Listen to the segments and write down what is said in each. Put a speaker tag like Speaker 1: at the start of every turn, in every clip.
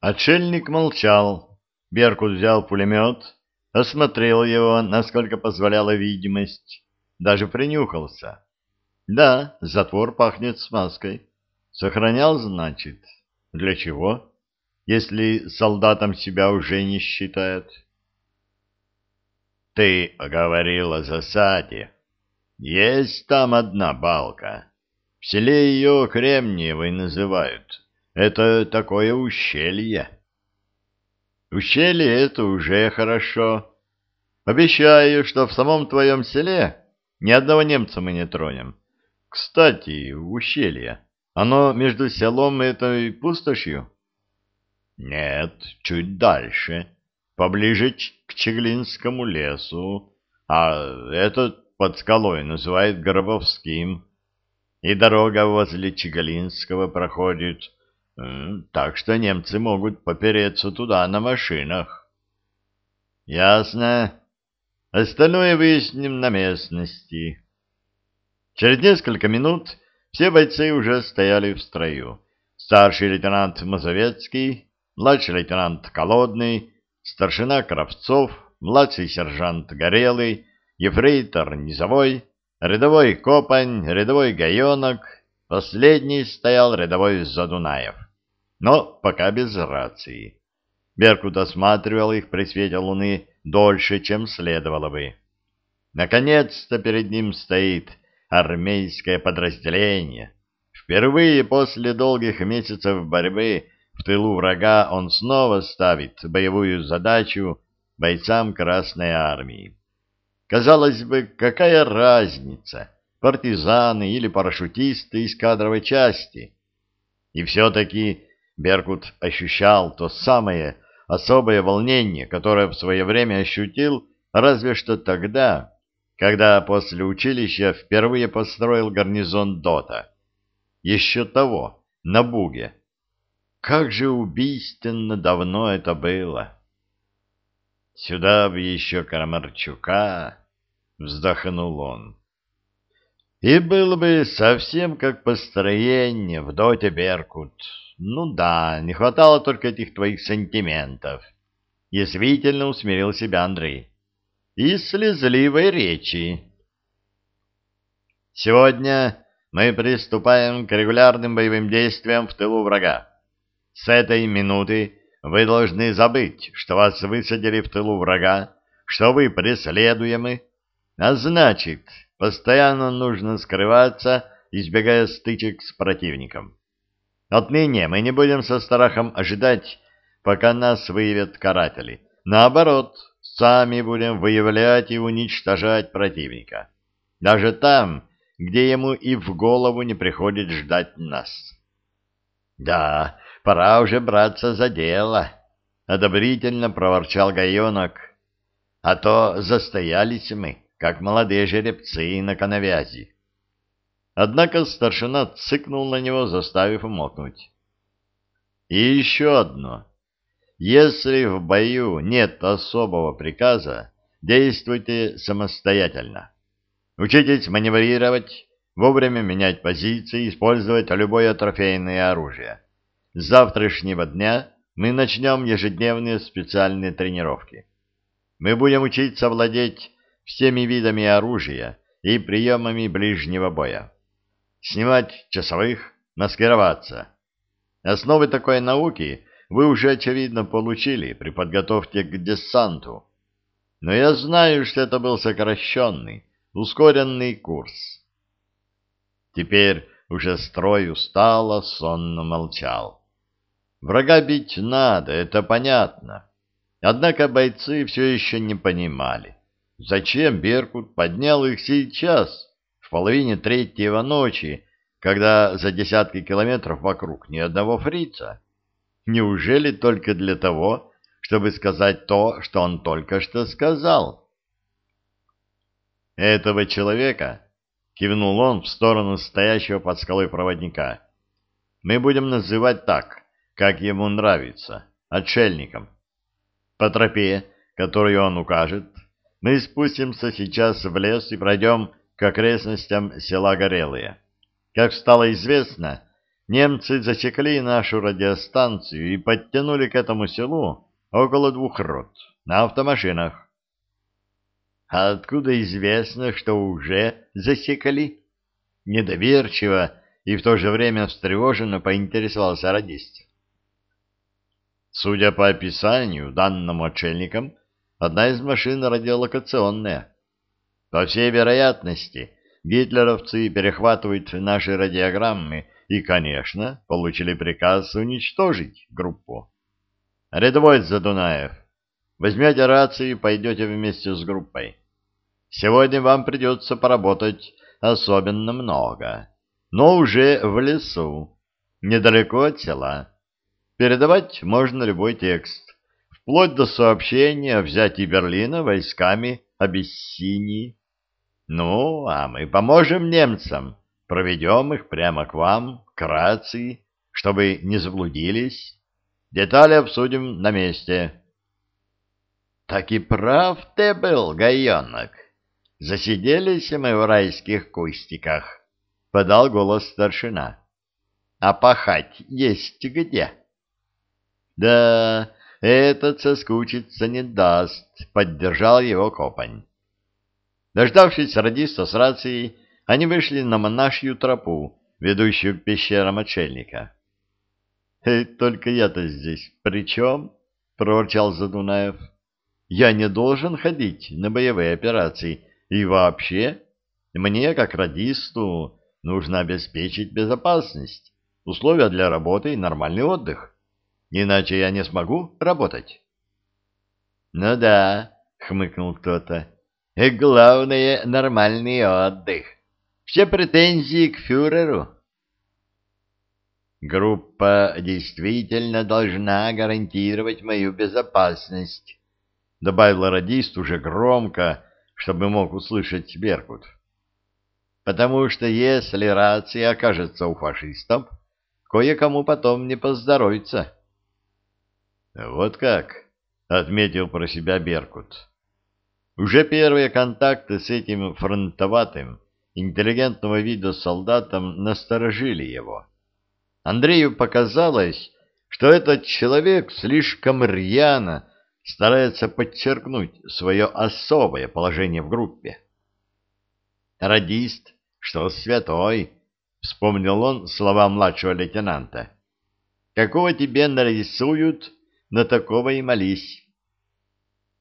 Speaker 1: Отшельник молчал. Беркут взял пулемет, осмотрел его, насколько позволяла видимость, даже принюхался. Да, затвор пахнет смазкой. Сохранял, значит. Для чего? Если солдатом себя уже не считает. Ты говорил о засаде. Есть там одна балка. В селе ее Кремниевой называют. Это такое ущелье. Ущелье — это уже хорошо. Обещаю, что в самом твоем селе ни одного немца мы не тронем. Кстати, ущелье, оно между селом и этой пустошью? Нет, чуть дальше, поближе к Чеглинскому лесу, а этот под скалой называют Горбовским. И дорога возле Чеглинского проходит так что немцы могут попереться туда на машинах. Ясно. Остальное выясним на местности. Через несколько минут все бойцы уже стояли в строю. Старший лейтенант Мазовецкий, младший лейтенант Колодный, старшина Кравцов, младший сержант Горелый, ефрейтор Низовой, рядовой Копань, рядовой Гаенок, последний стоял рядовой Задунаев но пока без рации. Беркут осматривал их при свете луны дольше, чем следовало бы. Наконец-то перед ним стоит армейское подразделение. Впервые после долгих месяцев борьбы в тылу врага он снова ставит боевую задачу бойцам Красной Армии. Казалось бы, какая разница, партизаны или парашютисты из кадровой части? И все-таки Беркут ощущал то самое особое волнение, которое в свое время ощутил разве что тогда, когда после училища впервые построил гарнизон Дота. Еще того, на Буге. Как же убийственно давно это было! «Сюда бы еще Карамарчука!» — вздохнул он. «И было бы совсем как построение в Доте Беркут». Ну да, не хватало только этих твоих сантиментов. Язвительно усмирил себя Андрей. И слезливой речи. Сегодня мы приступаем к регулярным боевым действиям в тылу врага. С этой минуты вы должны забыть, что вас высадили в тылу врага, что вы преследуемы, а значит, постоянно нужно скрываться, избегая стычек с противником. Отныне мы не будем со страхом ожидать, пока нас выявят каратели. Наоборот, сами будем выявлять и уничтожать противника. Даже там, где ему и в голову не приходит ждать нас. Да, пора уже браться за дело, — одобрительно проворчал Гайонок. А то застоялись мы, как молодые жеребцы на коновязи. Однако старшина цыкнул на него, заставив умолкнуть. И еще одно. Если в бою нет особого приказа, действуйте самостоятельно. Учитесь маневрировать, вовремя менять позиции, использовать любое трофейное оружие. С завтрашнего дня мы начнем ежедневные специальные тренировки. Мы будем учиться владеть всеми видами оружия и приемами ближнего боя снимать часовых, маскироваться. Основы такой науки вы уже, очевидно, получили при подготовке к десанту. Но я знаю, что это был сокращенный, ускоренный курс. Теперь уже строй устало, сонно молчал. Врага бить надо, это понятно. Однако бойцы все еще не понимали, зачем Беркут поднял их сейчас, в половине третьего ночи, когда за десятки километров вокруг ни одного фрица. Неужели только для того, чтобы сказать то, что он только что сказал? Этого человека, кивнул он в сторону стоящего под скалой проводника, мы будем называть так, как ему нравится, отшельником. По тропе, которую он укажет, мы спустимся сейчас в лес и пройдем к окрестностям села Горелые. Как стало известно, немцы засекли нашу радиостанцию и подтянули к этому селу около двух рот на автомашинах. — А откуда известно, что уже засекли? Недоверчиво и в то же время встревоженно поинтересовался радист. Судя по описанию, данному отшельникам, одна из машин радиолокационная. По всей вероятности, гитлеровцы перехватывают наши радиограммы и, конечно, получили приказ уничтожить группу. Рядовой Задунаев, возьмете рации и пойдете вместе с группой. Сегодня вам придется поработать особенно много, но уже в лесу, недалеко от села. Передавать можно любой текст, вплоть до сообщения о взятии Берлина войсками Абиссинии. Ну, а мы поможем немцам, проведем их прямо к вам, к рации, чтобы не заблудились. Детали обсудим на месте. Так и прав ты был, гаенок. Засиделись мы в райских кустиках, — подал голос старшина. А пахать есть где? Да, этот соскучиться не даст, — поддержал его Копань. Дождавшись радиста с рацией, они вышли на монашью тропу, ведущую к пещерам отшельника. «Э, — Только я-то здесь при чем? — проворчал Задунаев. — Я не должен ходить на боевые операции, и вообще, мне, как радисту, нужно обеспечить безопасность, условия для работы и нормальный отдых. Иначе я не смогу работать. — Ну да, — хмыкнул кто-то, — и главное — нормальный отдых. Все претензии к фюреру. Группа действительно должна гарантировать мою безопасность, — добавил радист уже громко, чтобы мог услышать Беркут. Потому что если рация окажется у фашистов, кое-кому потом не поздоровится. Вот как, отметил про себя Беркут. Уже первые контакты с этим фронтоватым, интеллигентного вида солдатом насторожили его. Андрею показалось, что этот человек слишком рьяно старается подчеркнуть свое особое положение в группе. «Радист, что святой!» — вспомнил он слова младшего лейтенанта. «Какого тебе нарисуют, на такого и молись».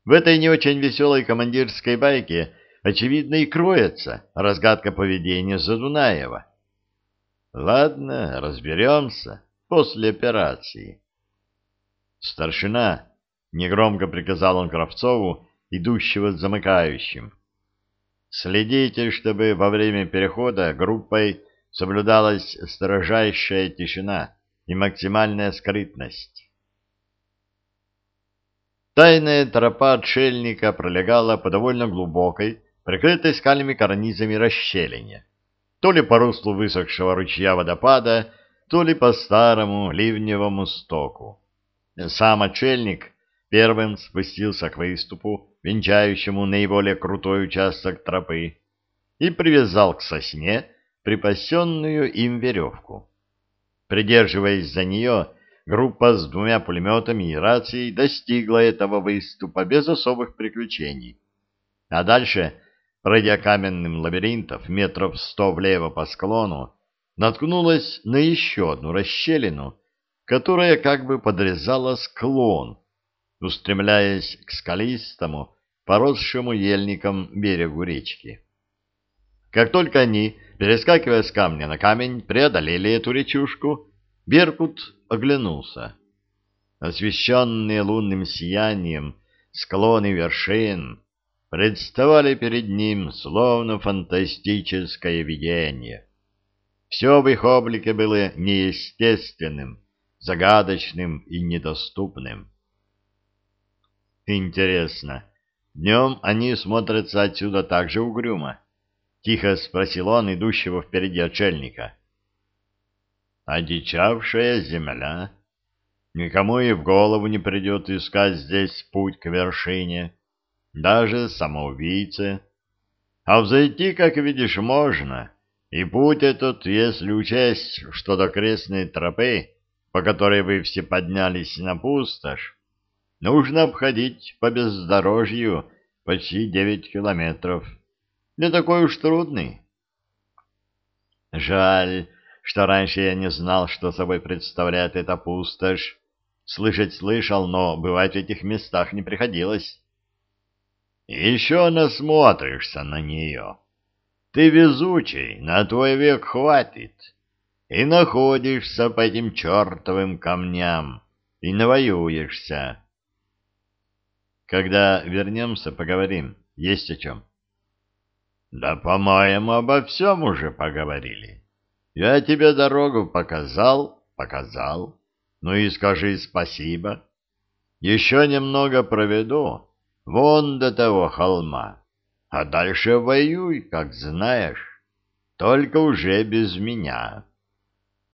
Speaker 1: В этой не очень веселой командирской байке очевидно и кроется разгадка поведения Задунаева. Ладно, разберемся после операции. Старшина Негромко приказал он Кравцову, идущего с замыкающим. Следите, чтобы во время перехода группой соблюдалась строжайшая тишина и максимальная скрытность. Тайная тропа отшельника пролегала по довольно глубокой, прикрытой скальными карнизами расщелине, то ли по руслу высохшего ручья водопада, то ли по старому ливневому стоку. Сам отшельник первым спустился к выступу, венчающему наиболее крутой участок тропы, и привязал к сосне припасенную им веревку. Придерживаясь за нее, группа с двумя пулеметами и рацией достигла этого выступа без особых приключений. А дальше, пройдя каменным лабиринтов метров сто влево по склону, наткнулась на еще одну расщелину, которая как бы подрезала склон, устремляясь к скалистому, поросшему ельником берегу речки. Как только они, перескакивая с камня на камень, преодолели эту речушку, Беркут оглянулся. Освещенные лунным сиянием склоны вершин представали перед ним словно фантастическое видение. Все в их облике было неестественным, загадочным и недоступным. Интересно, днем они смотрятся отсюда так же угрюмо? Тихо спросил он идущего впереди отшельника. Одичавшая земля. Никому и в голову не придет искать здесь путь к вершине, даже самоубийце. А взойти, как видишь, можно, И путь этот, если учесть, что до крестной тропы, по которой вы все поднялись на пустошь, нужно обходить по бездорожью почти девять километров. Не такой уж трудный. Жаль, что раньше я не знал, что собой представляет эта пустошь. Слышать слышал, но бывать в этих местах не приходилось. Еще насмотришься на нее. Ты везучий, на твой век хватит. И находишься по этим чертовым камням, и навоюешься. Когда вернемся, поговорим. Есть о чем. Да, по-моему, обо всем уже поговорили. Я тебе дорогу показал, показал. Ну и скажи спасибо. Еще немного проведу, вон до того холма. А дальше воюй, как знаешь, только уже без меня».